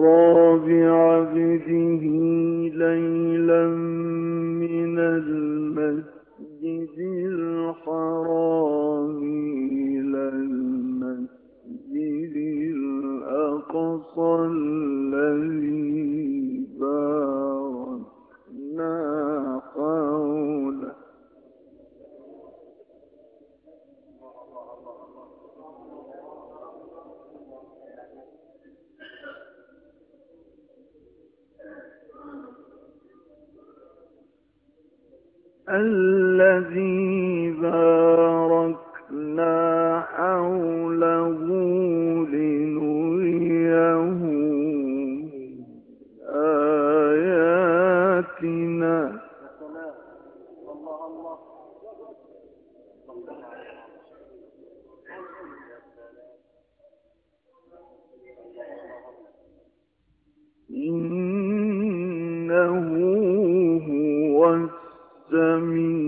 أسرى بعبده ليلا من المسجد الحرام إلى المسجد الأقصى الذي باركنا حوله. الذي باركنا حوله لنريه آياتنا. إنه مِنْ